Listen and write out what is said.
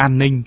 an ninh.